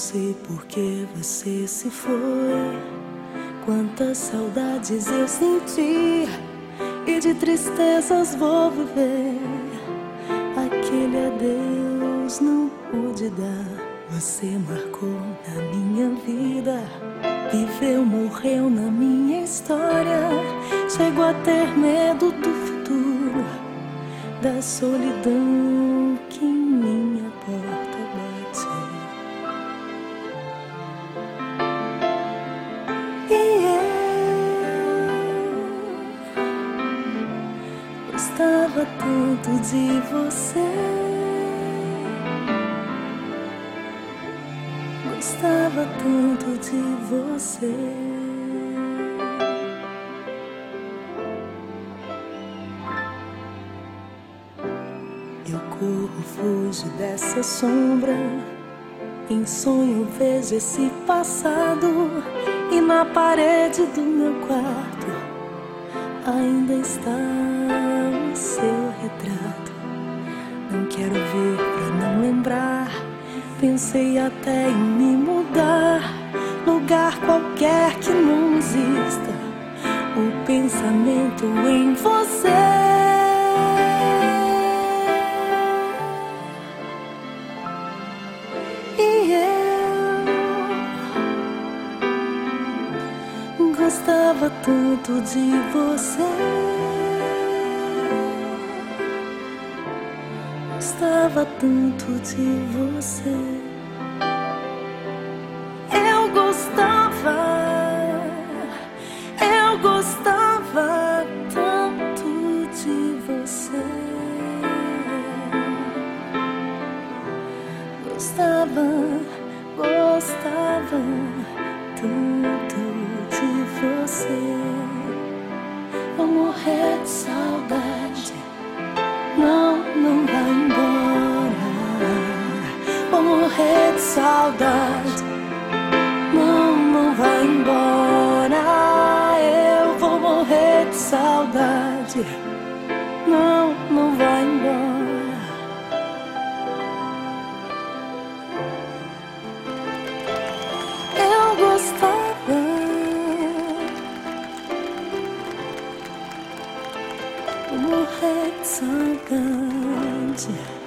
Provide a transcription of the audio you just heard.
Sei por que você se foi. Quantas saudades eu senti e de tristezas vou viver. Aquele adeus não pude dar. Você marcou na minha vida, viveu, morreu na minha história. Chego a ter medo do futuro, da solidão E eu gostava tanto de você. gostava tanto de você. Eu corro, fujo dessa sombra. Em sonho vejo esse passado. E na parede do meu quarto ainda está o seu retrato. Não quero ver pra não lembrar Pensei até em me mudar, lugar qualquer que não exista. O pensamento em você. Gostava tanto de você. gostava tanto de você. Eu gostava, eu gostava tanto de você. Gostava, gostava tanto você. Vou morrer de saudade. Não, não vai morrer de saudade. Não, não vai embora. Eu vou morrer de saudade. Não, não vai Vou morrer de saudade.